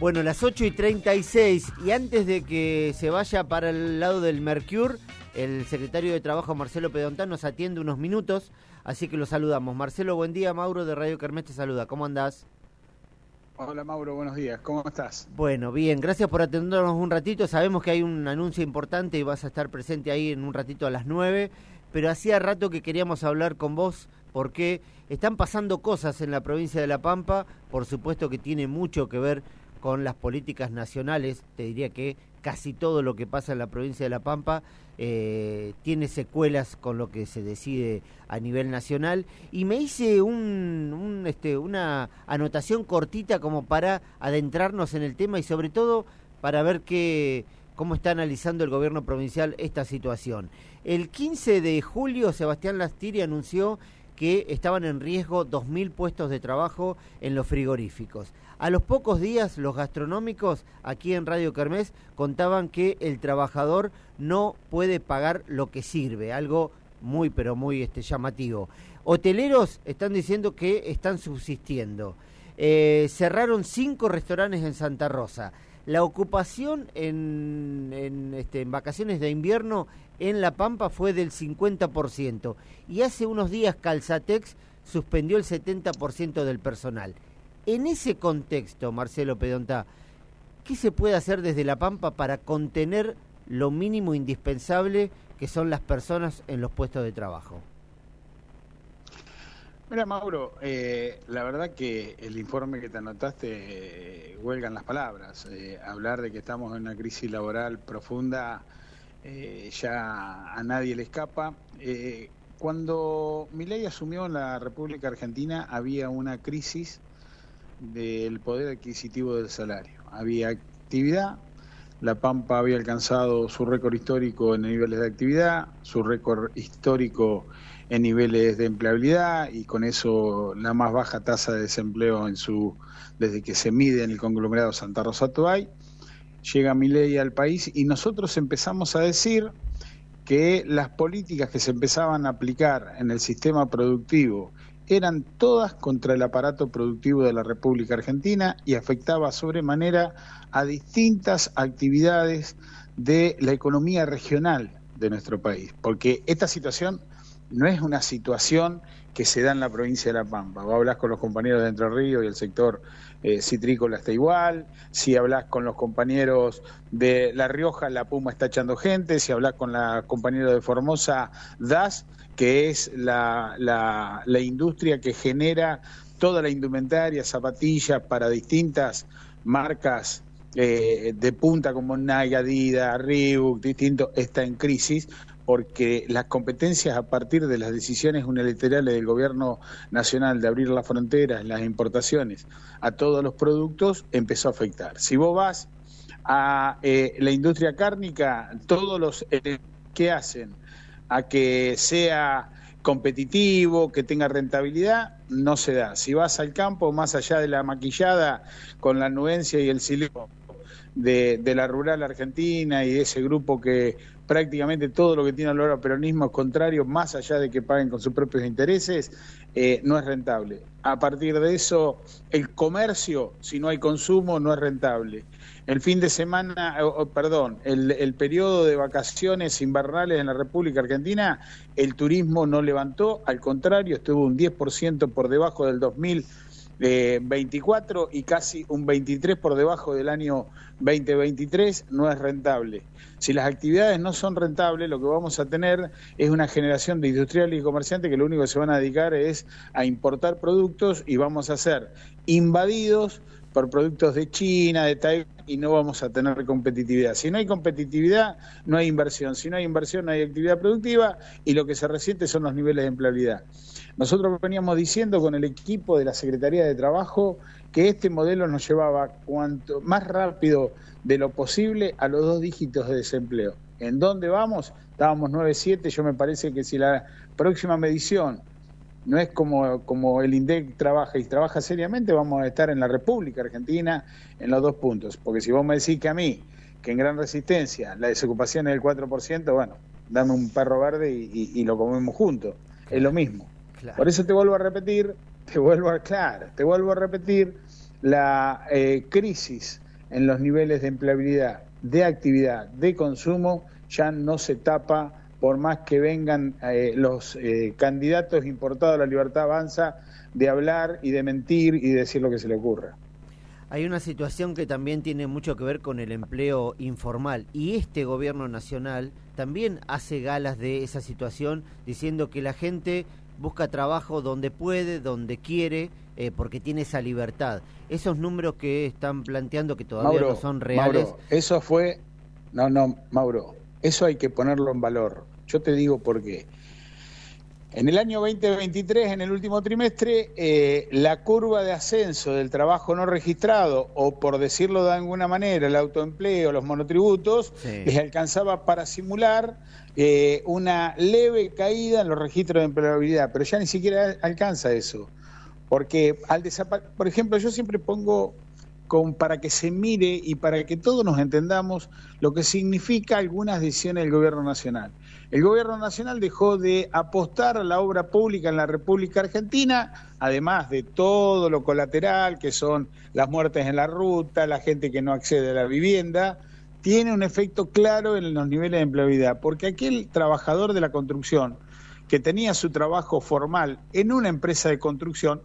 Bueno, las 8 y 36 y antes de que se vaya para el lado del Mercure, el secretario de Trabajo Marcelo Pedontán nos atiende unos minutos, así que lo saludamos. Marcelo, buen día. Mauro de Radio Kermés te saluda. ¿Cómo andás? Hola Mauro, buenos días. ¿Cómo estás? Bueno, bien. Gracias por atendernos un ratito. Sabemos que hay un anuncio importante y vas a estar presente ahí en un ratito a las 9, pero hacía rato que queríamos hablar con vos porque están pasando cosas en la provincia de La Pampa, por supuesto que tiene mucho que ver con las políticas nacionales, te diría que casi todo lo que pasa en la provincia de La Pampa eh, tiene secuelas con lo que se decide a nivel nacional y me hice un, este, una anotación cortita como para adentrarnos en el tema y sobre todo para ver qué, cómo está analizando el gobierno provincial esta situación. El 15 de julio Sebastián Lastiri anunció que estaban en riesgo 2.000 puestos de trabajo en los frigoríficos. A los pocos días, los gastronómicos aquí en Radio Kermés contaban que el trabajador no puede pagar lo que sirve, algo muy pero muy este, llamativo. Hoteleros están diciendo que están subsistiendo. Eh, cerraron cinco restaurantes en Santa Rosa. La ocupación en, en, este, en vacaciones de invierno en La Pampa fue del 50% y hace unos días Calzatex suspendió el 70% del personal. En ese contexto, Marcelo Pedonta, ¿qué se puede hacer desde La Pampa para contener lo mínimo indispensable que son las personas en los puestos de trabajo? Mira, Mauro, eh, la verdad que el informe que te anotaste eh, huelgan las palabras. Eh, hablar de que estamos en una crisis laboral profunda ya a nadie le escapa. cuando Milei asumió en la República Argentina había una crisis del poder adquisitivo del salario. Había actividad, La Pampa había alcanzado su récord histórico en niveles de actividad, su récord histórico en niveles de empleabilidad y con eso la más baja tasa de desempleo en su desde que se mide en el conglomerado Santa Rosa Toay. Llega mi ley al país y nosotros empezamos a decir que las políticas que se empezaban a aplicar en el sistema productivo eran todas contra el aparato productivo de la República Argentina y afectaba sobremanera a distintas actividades de la economía regional de nuestro país, porque esta situación no es una situación que se da en la provincia de La Pampa. Vos hablas con los compañeros de Entre Ríos y el sector eh, citrícola está igual, si hablas con los compañeros de La Rioja, La Puma está echando gente, si hablas con la compañera de Formosa, DAS, que es la, la, industria que genera toda la indumentaria, zapatillas para distintas marcas eh, de punta como Nike, Adidas, Reebok, distinto, está en crisis porque las competencias a partir de las decisiones unilaterales del gobierno nacional de abrir las fronteras, las importaciones a todos los productos, empezó a afectar. Si vos vas a eh, la industria cárnica, todos los que hacen a que sea competitivo, que tenga rentabilidad, no se da. Si vas al campo, más allá de la maquillada con la anuencia y el silencio de, la rural argentina y de ese grupo que prácticamente todo lo que tiene olor a peronismo es contrario, más allá de que paguen con sus propios intereses, eh, no es rentable. A partir de eso, el comercio, si no hay consumo, no es rentable. El fin de semana, perdón, el, el periodo de vacaciones invernales en la República Argentina, el turismo no levantó, al contrario, estuvo un 10% por debajo del 2000 24 y casi un 23 por debajo del año 2023 no es rentable. Si las actividades no son rentables, lo que vamos a tener es una generación de industriales y comerciantes que lo único que se van a dedicar es a importar productos y vamos a ser invadidos por productos de China, de Taiwán, y no vamos a tener competitividad. Si no hay competitividad, no hay inversión. Si no hay inversión, no hay actividad productiva y lo que se resiente son los niveles de empleabilidad. Nosotros veníamos diciendo con el equipo de la Secretaría de Trabajo que este modelo nos llevaba cuanto más rápido de lo posible a los dos dígitos de desempleo. ¿En dónde vamos? Estábamos 9.7, yo me parece que si la próxima medición no es como, como el INDEC trabaja y trabaja seriamente, vamos a estar en la República Argentina en los dos puntos. Porque si vos me decís que a mí, que en gran resistencia la desocupación es del 4%, bueno, dame un perro verde y, lo comemos juntos. Es lo mismo. Por eso te vuelvo a repetir, te vuelvo a, claro, te vuelvo a repetir la eh, crisis en los niveles de empleabilidad, de actividad, de consumo, ya no se tapa por más que vengan eh, los eh, candidatos importados a la libertad avanza de hablar y de mentir y de decir lo que se le ocurra. Hay una situación que también tiene mucho que ver con el empleo informal y este gobierno nacional también hace galas de esa situación diciendo que la gente busca trabajo donde puede, donde quiere, eh, porque tiene esa libertad. Esos números que están planteando que todavía no son reales. Mauro, eso fue, no, no, Mauro, eso hay que ponerlo en valor. Yo te digo por qué. En el año 2023, en el último trimestre, eh, la curva de ascenso del trabajo no registrado, o por decirlo de alguna manera, el autoempleo, los monotributos, les alcanzaba para simular eh, una leve caída en los registros de empleabilidad, pero ya ni siquiera alcanza eso. Porque al por ejemplo, yo siempre pongo con, para que se mire y para que todos nos entendamos lo que significa algunas decisiones del gobierno nacional. El gobierno nacional dejó de apostar a la obra pública en la República Argentina, además de todo lo colateral, que son las muertes en la ruta, la gente que no accede a la vivienda, tiene un efecto claro en los niveles de empleabilidad, porque aquel trabajador de la construcción que tenía su trabajo formal en una empresa de construcción,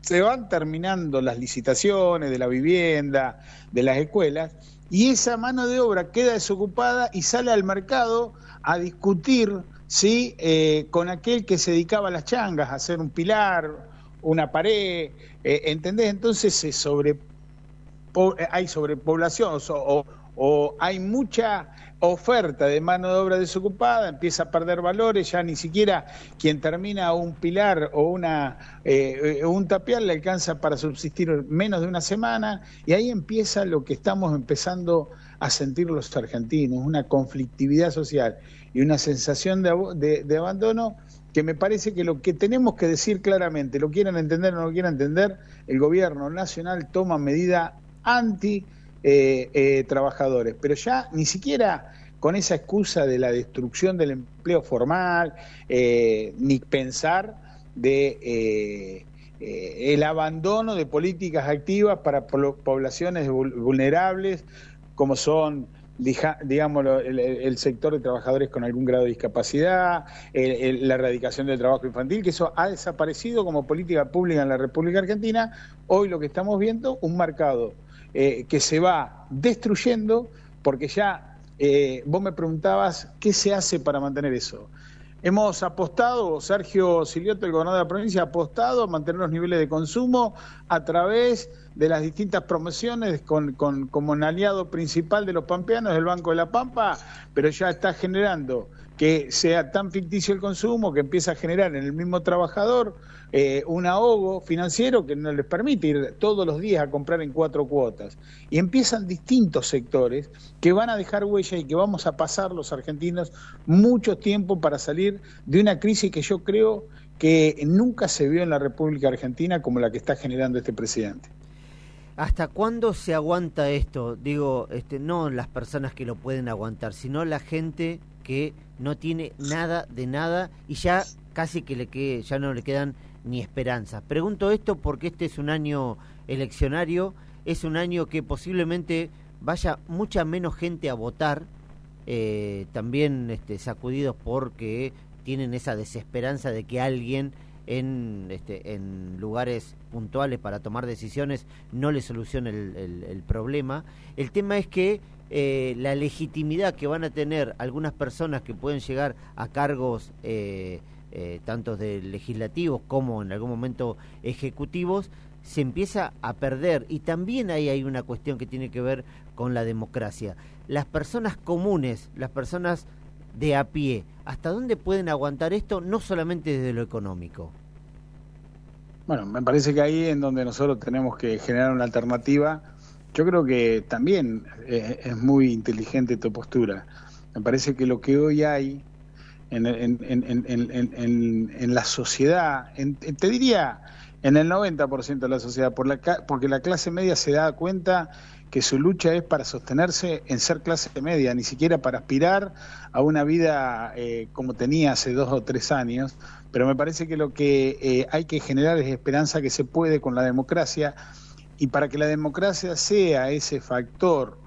se van terminando las licitaciones de la vivienda, de las escuelas, y esa mano de obra queda desocupada y sale al mercado a discutir ¿sí? Eh, con aquel que se dedicaba a las changas, a hacer un pilar, una pared, eh, ¿entendés? Entonces se sobre, eh, hay sobrepoblación o, o hay mucha oferta de mano de obra desocupada, empieza a perder valores, ya ni siquiera quien termina un pilar o una, eh, un tapial le alcanza para subsistir menos de una semana, y ahí empieza lo que estamos empezando a sentir los argentinos, una conflictividad social y una sensación de, de abandono que me parece que lo que tenemos que decir claramente, lo quieran entender o no lo quieran entender, el gobierno nacional toma medida anti eh, eh, trabajadores, pero ya ni siquiera con esa excusa de la destrucción del empleo formal, eh, ni pensar de el abandono de políticas activas para poblaciones vulnerables, como son digamos, el, sector de trabajadores con algún grado de discapacidad, la erradicación del trabajo infantil, que eso ha desaparecido como política pública en la República Argentina. Hoy lo que estamos viendo, un marcado eh, que se va destruyendo, porque ya eh, vos me preguntabas qué se hace para mantener eso. Hemos apostado, Sergio Silioto, el gobernador de la provincia, ha apostado a mantener los niveles de consumo a través de las distintas promociones con, con, como un aliado principal de los pampeanos del Banco de la Pampa, pero ya está generando que sea tan ficticio el consumo que empieza a generar en el mismo trabajador eh, un ahogo financiero que no les permite ir todos los días a comprar en cuatro cuotas. Y empiezan distintos sectores que van a dejar huella y que vamos a pasar los argentinos mucho tiempo para salir de una crisis que yo creo que nunca se vio en la República Argentina como la que está generando este presidente. ¿Hasta cuándo se aguanta esto? Digo, este, no las personas que lo pueden aguantar, sino la gente que no tiene nada de nada y ya casi que le que ya no le quedan ni esperanzas. Pregunto esto porque este es un año eleccionario, es un año que posiblemente vaya mucha menos gente a votar, eh, también este, sacudidos porque tienen esa desesperanza de que alguien en, este, en lugares puntuales para tomar decisiones no le solucione el, problema. El tema es que eh, la legitimidad que van a tener algunas personas que pueden llegar a cargos eh, eh, tanto de legislativos como en algún momento ejecutivos, se empieza a perder. Y también ahí hay una cuestión que tiene que ver con la democracia. Las personas comunes, las personas de a pie, ¿hasta dónde pueden aguantar esto? No solamente desde lo económico. Bueno, me parece que ahí en donde nosotros tenemos que generar una alternativa. Yo creo que también eh, es muy inteligente tu postura. Me parece que lo que hoy hay en, en, la sociedad, te diría en el 90% de la sociedad, por la, porque la clase media se da cuenta que su lucha es para sostenerse en ser clase media, ni siquiera para aspirar a una vida eh, como tenía hace dos o tres años, pero me parece que lo que eh, hay que generar es esperanza que se puede con la democracia y para que la democracia sea ese factor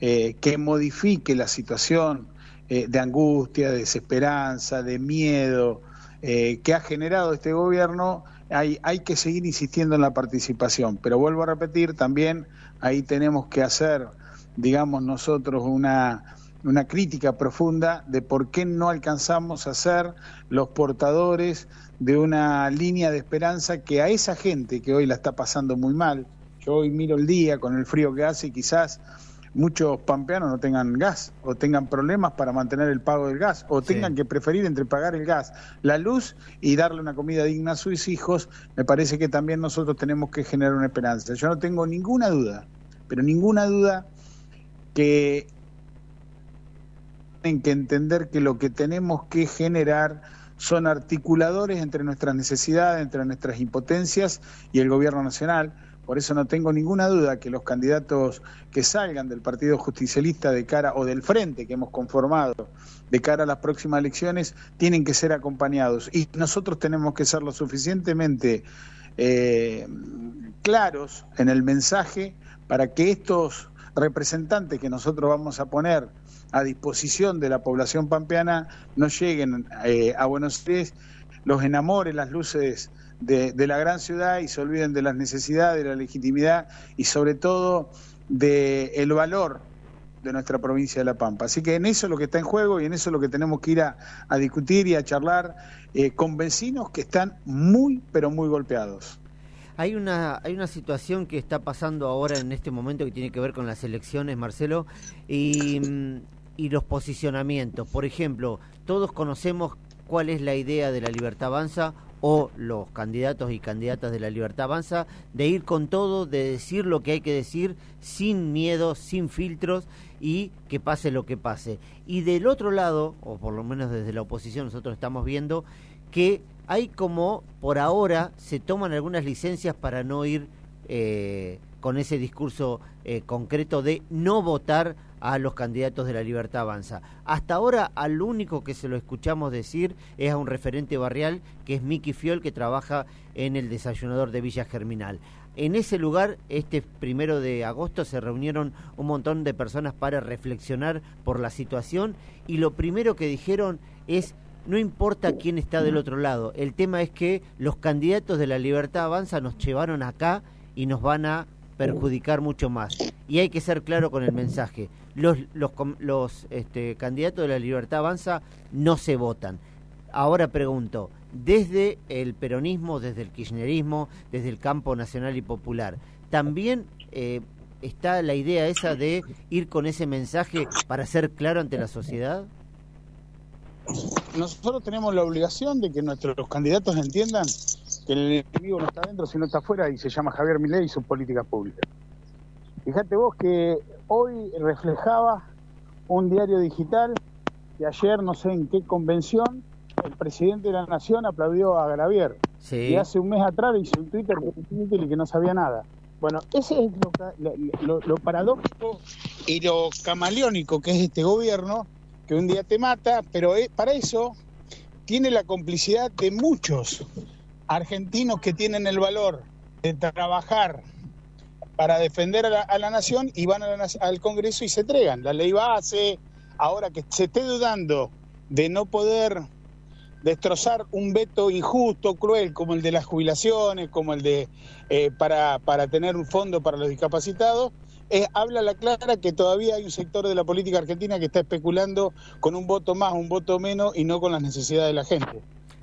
eh, que modifique la situación eh, de angustia, de desesperanza, de miedo eh, que ha generado este gobierno, hay, hay que seguir insistiendo en la participación. Pero vuelvo a repetir, también ahí tenemos que hacer, digamos nosotros, una, una crítica profunda de por qué no alcanzamos a ser los portadores de una línea de esperanza que a esa gente que hoy la está pasando muy mal, yo hoy miro el día con el frío que hace y quizás muchos pampeanos no tengan gas o tengan problemas para mantener el pago del gas o tengan que preferir entre pagar el gas, la luz y darle una comida digna a sus hijos, me parece que también nosotros tenemos que generar una esperanza. Yo no tengo ninguna duda, pero ninguna duda que tienen que entender que lo que tenemos que generar son articuladores entre nuestras necesidades, entre nuestras impotencias y el gobierno nacional por eso no tengo ninguna duda que los candidatos que salgan del Partido Justicialista de cara o del frente que hemos conformado de cara a las próximas elecciones tienen que ser acompañados. Y nosotros tenemos que ser lo suficientemente eh, claros en el mensaje para que estos representantes que nosotros vamos a poner a disposición de la población pampeana no lleguen eh, a Buenos Aires, los enamore las luces de, la gran ciudad y se olviden de las necesidades, de la legitimidad y sobre todo del el valor de nuestra provincia de La Pampa. Así que en eso es lo que está en juego y en eso es lo que tenemos que ir a, discutir y a charlar eh, con vecinos que están muy, pero muy golpeados. Hay una, hay una situación que está pasando ahora en este momento que tiene que ver con las elecciones, Marcelo, y, y los posicionamientos. Por ejemplo, todos conocemos cuál es la idea de la Libertad Avanza o los candidatos y candidatas de la Libertad Avanza de ir con todo, de decir lo que hay que decir sin miedo, sin filtros y que pase lo que pase. Y del otro lado, o por lo menos desde la oposición nosotros estamos viendo que hay como por ahora se toman algunas licencias para no ir eh, con ese discurso eh, concreto de no votar a los candidatos de la Libertad Avanza. Hasta ahora al único que se lo escuchamos decir es a un referente barrial que es Miki Fiol que trabaja en el desayunador de Villa Germinal. En ese lugar, este primero de agosto, se reunieron un montón de personas para reflexionar por la situación y lo primero que dijeron es no importa quién está del otro lado, el tema es que los candidatos de la Libertad Avanza nos llevaron acá y nos van a perjudicar mucho más. Y hay que ser claro con el mensaje los, este, candidatos de la Libertad Avanza no se votan. Ahora pregunto, desde el peronismo, desde el kirchnerismo, desde el campo nacional y popular, ¿también eh, está la idea esa de ir con ese mensaje para ser claro ante la sociedad? Nosotros tenemos la obligación de que nuestros candidatos entiendan que el enemigo no está dentro, sino está afuera y se llama Javier Milei y su política pública. Fíjate vos que hoy reflejaba un diario digital que ayer, no sé en qué convención, el presidente de la Nación aplaudió a Gravier. Y hace un mes atrás hizo un Twitter y que no sabía nada. Bueno, ese es lo, lo, paradójico y lo camaleónico que es este gobierno, que un día te mata, pero para eso tiene la complicidad de muchos argentinos que tienen el valor de trabajar para defender a la, nación y van al Congreso y se entregan. La ley base, ahora que se esté dudando de no poder destrozar un veto injusto, cruel, como el de las jubilaciones, como el de eh, para, para tener un fondo para los discapacitados, eh, habla la clara que todavía hay un sector de la política argentina que está especulando con un voto más, un voto menos y no con las necesidades de la gente.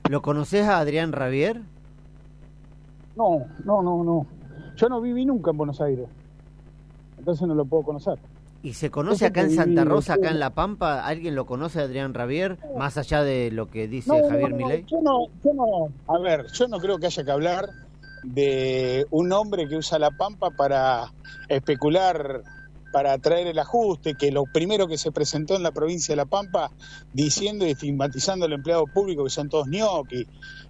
¿Lo conoces a Adrián Ravier? No, no, no, no. Yo no viví nunca en Buenos Aires, entonces no lo puedo conocer. ¿Y se conoce acá en Santa Rosa, acá en La Pampa? ¿Alguien lo conoce, Adrián Ravier, más allá de lo que dice Javier Milei? Yo no, yo no, a ver, yo no creo que haya que hablar de un hombre que usa La Pampa para especular para traer el ajuste, que lo primero que se presentó en la provincia de La Pampa diciendo y estigmatizando al empleado público que son todos ñoqui.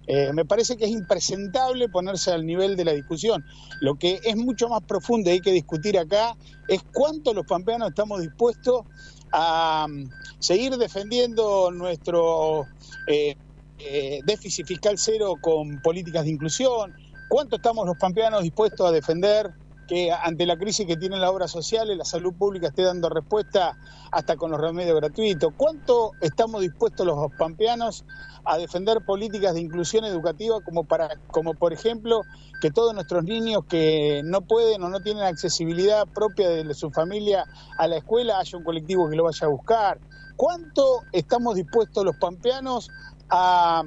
Eh, me parece que es impresentable ponerse al nivel de la discusión. Lo que es mucho más profundo y hay que discutir acá es cuánto los pampeanos estamos dispuestos a mm, seguir defendiendo nuestro eh, eh, déficit fiscal cero con políticas de inclusión, cuánto estamos los pampeanos dispuestos a defender que ante la crisis que tienen las obras sociales, la salud pública esté dando respuesta hasta con los remedios gratuitos. ¿Cuánto estamos dispuestos los pampeanos a defender políticas de inclusión educativa como para como por ejemplo que todos nuestros niños que no pueden o no tienen accesibilidad propia de su familia a la escuela haya un colectivo que lo vaya a buscar? ¿Cuánto estamos dispuestos los pampeanos a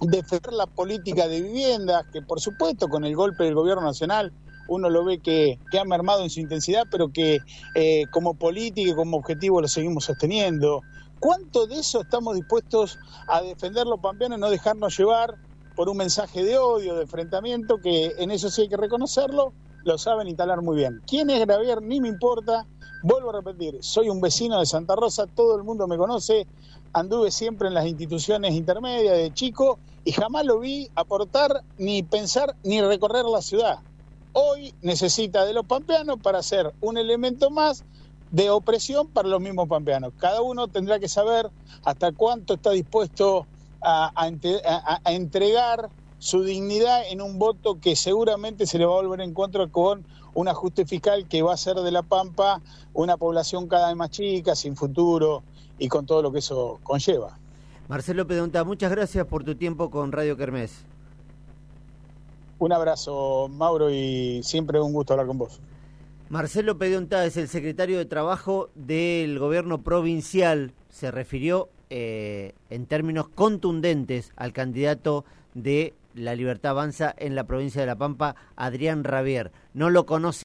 defender la política de viviendas, que por supuesto con el golpe del gobierno nacional uno lo ve que, ha mermado en su intensidad, pero que eh, como política y como objetivo lo seguimos sosteniendo. ¿Cuánto de eso estamos dispuestos a defender los pampeanos no dejarnos llevar por un mensaje de odio, de enfrentamiento, que en eso sí hay que reconocerlo, lo saben instalar muy bien. ¿Quién es Gravier? Ni me importa. Vuelvo a repetir, soy un vecino de Santa Rosa, todo el mundo me conoce, anduve siempre en las instituciones intermedias de chico y jamás lo vi aportar, ni pensar, ni recorrer la ciudad hoy necesita de los pampeanos para ser un elemento más de opresión para los mismos pampeanos. Cada uno tendrá que saber hasta cuánto está dispuesto a, entregar su dignidad en un voto que seguramente se le va a volver en contra con un ajuste fiscal que va a ser de La Pampa una población cada vez más chica, sin futuro y con todo lo que eso conlleva. Marcelo Pedonta, muchas gracias por tu tiempo con Radio Kermés. Un abrazo, Mauro, y siempre un gusto hablar con vos. Marcelo Pedionta es el secretario de Trabajo del gobierno provincial. Se refirió eh, en términos contundentes al candidato de La Libertad Avanza en la provincia de La Pampa, Adrián Ravier. No lo conoce.